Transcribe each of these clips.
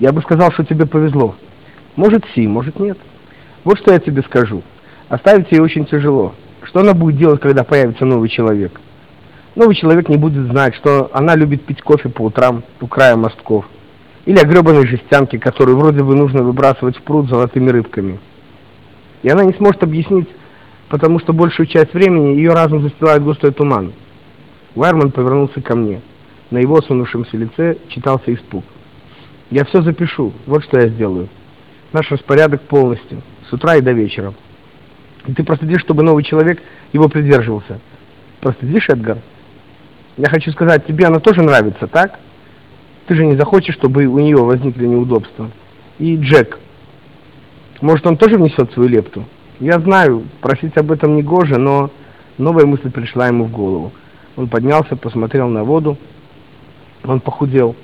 Я бы сказал, что тебе повезло. Может, си, может, нет. Вот что я тебе скажу. Оставить ее очень тяжело. Что она будет делать, когда появится новый человек? Новый человек не будет знать, что она любит пить кофе по утрам у края мостков. Или о гребаной жестянке, которую вроде бы нужно выбрасывать в пруд золотыми рыбками. И она не сможет объяснить, потому что большую часть времени ее разум застилает густой туман. Уайерман повернулся ко мне. На его сунувшемся лице читался испуг. «Я все запишу. Вот что я сделаю. Наш распорядок полностью. С утра и до вечера. И ты проследишь, чтобы новый человек его придерживался. Проследишь, Эдгар? Я хочу сказать, тебе она тоже нравится, так? Ты же не захочешь, чтобы у нее возникли неудобства. И Джек. Может, он тоже внесет свою лепту? Я знаю, просить об этом не гоже, но новая мысль пришла ему в голову. Он поднялся, посмотрел на воду. Он похудел.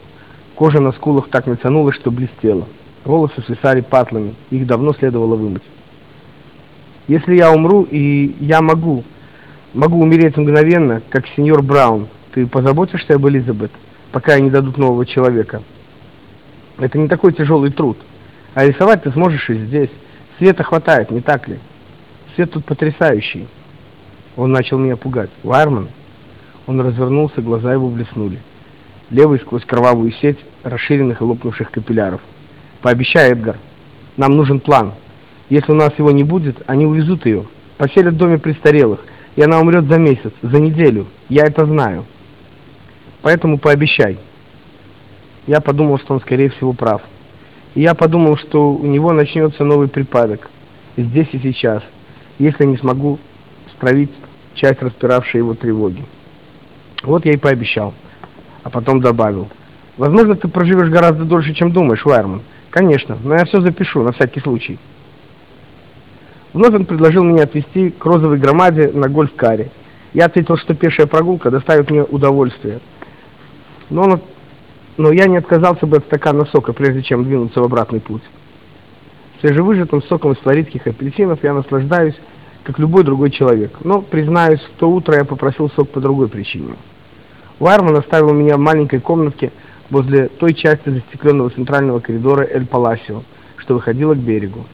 Кожа на скулах так натянулась, что блестела. Волосы свисали патлами, их давно следовало вымыть. Если я умру, и я могу, могу умереть мгновенно, как сеньор Браун, ты позаботишься об Элизабет, пока не дадут нового человека? Это не такой тяжелый труд. А рисовать ты сможешь и здесь. Света хватает, не так ли? Свет тут потрясающий. Он начал меня пугать. Вайерман? Он развернулся, глаза его блеснули. Левый сквозь кровавую сеть расширенных и лопнувших капилляров. Пообещай, Эдгар. Нам нужен план. Если у нас его не будет, они увезут ее. Поселят в доме престарелых, и она умрет за месяц, за неделю. Я это знаю. Поэтому пообещай. Я подумал, что он, скорее всего, прав. И я подумал, что у него начнется новый припадок. Здесь и сейчас. Если не смогу справить часть распиравшей его тревоги. Вот я и пообещал. А потом добавил. Возможно, ты проживешь гораздо дольше, чем думаешь, Уайерман. Конечно, но я все запишу, на всякий случай. Вновь он предложил меня отвезти к розовой громаде на гольф-каре. Я ответил, что пешая прогулка доставит мне удовольствие. Но, он, но я не отказался бы от стакана сока, прежде чем двинуться в обратный путь. Свежевыжатым соком из флоридских апельсинов я наслаждаюсь, как любой другой человек. Но, признаюсь, в то утро я попросил сок по другой причине. Вайерман оставил меня в маленькой комнатке, возле той части застекленного центрального коридора Эль Паласио, что выходило к берегу.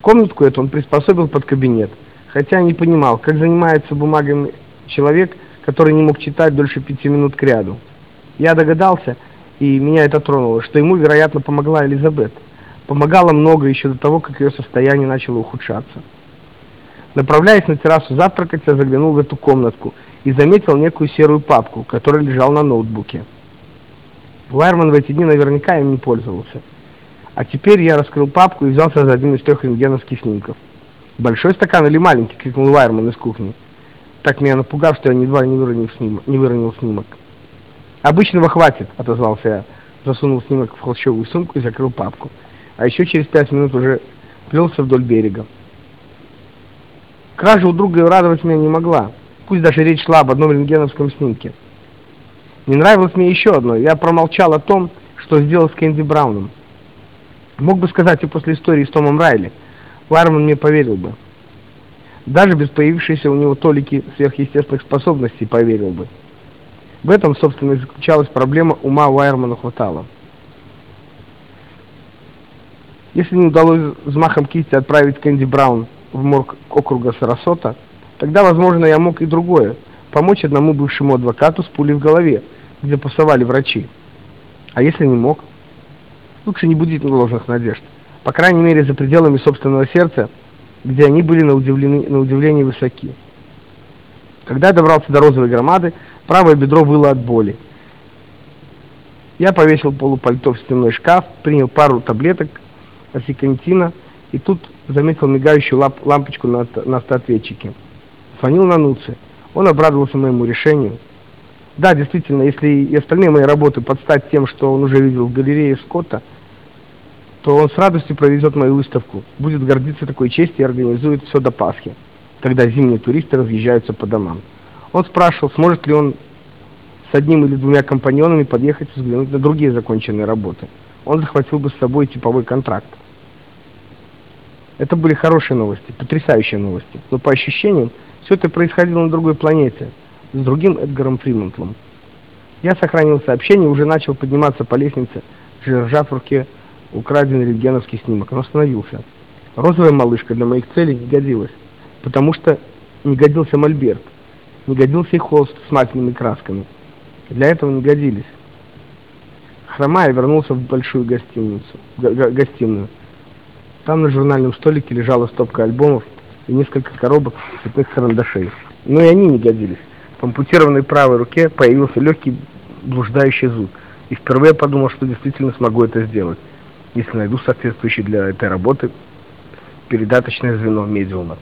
Комнатку эту он приспособил под кабинет, хотя не понимал, как занимается бумагами человек, который не мог читать дольше пяти минут к ряду. Я догадался, и меня это тронуло, что ему, вероятно, помогла Элизабет. Помогала много еще до того, как ее состояние начало ухудшаться. Направляясь на террасу завтракать, я заглянул в эту комнатку и заметил некую серую папку, которая лежала на ноутбуке. Вайерман в эти дни наверняка им не пользовался. А теперь я раскрыл папку и взялся за один из трех рентгеновских снимков. «Большой стакан или маленький?» — крикнул Вайерман из кухни. Так меня напугав, что я едва не выронил снимок. Не выронил снимок. «Обычного хватит», — отозвался я. Засунул снимок в холщовую сумку и закрыл папку. А еще через пять минут уже плелся вдоль берега. Кража у друга радовать меня не могла. Пусть даже речь шла об одном рентгеновском снимке. Не нравилось мне еще одно. Я промолчал о том, что сделал с Кэнди Брауном. Мог бы сказать и после истории с Томом Райли. Ларман мне поверил бы. Даже без появившейся у него толики сверхъестественных способностей поверил бы. В этом, собственно, и заключалась проблема ума Уайермана хватало. Если не удалось взмахом кисти отправить Кэнди Браун в морг округа Сарасота, тогда, возможно, я мог и другое – помочь одному бывшему адвокату с пулей в голове – где пасовали врачи. А если не мог? Лучше не будить ложных надежд. По крайней мере, за пределами собственного сердца, где они были на, удивлены, на удивление высоки. Когда я добрался до розовой громады, правое бедро выло от боли. Я повесил полупальто в стенной шкаф, принял пару таблеток осикантина и тут заметил мигающую ламп лампочку на, на автоответчике. Звонил на Нуце. Он обрадовался моему решению. Да, действительно, если и остальные мои работы подстать тем, что он уже видел в галерее Скотта, то он с радостью проведет мою выставку, будет гордиться такой честью и организует все до Пасхи, когда зимние туристы разъезжаются по домам. Он спрашивал, сможет ли он с одним или двумя компаньонами подъехать взглянуть на другие законченные работы. Он захватил бы с собой типовой контракт. Это были хорошие новости, потрясающие новости, но по ощущениям все это происходило на другой планете – с другим Эдгаром Фримонтлом. Я сохранил сообщение уже начал подниматься по лестнице держа в руке украденный рентгеновский снимок, но остановился. Розовая малышка для моих целей не годилась, потому что не годился мольберт, не годился и холст с масляными красками. Для этого не годились. Хромая вернулся в большую гостиницу, гостиную. Там на журнальном столике лежала стопка альбомов и несколько коробок цветных карандашей. Но и они не годились. В ампутированной правой руке появился легкий блуждающий зуб. И впервые подумал, что действительно смогу это сделать, если найду соответствующий для этой работы передаточное звено медиума.